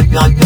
Yeah, yeah.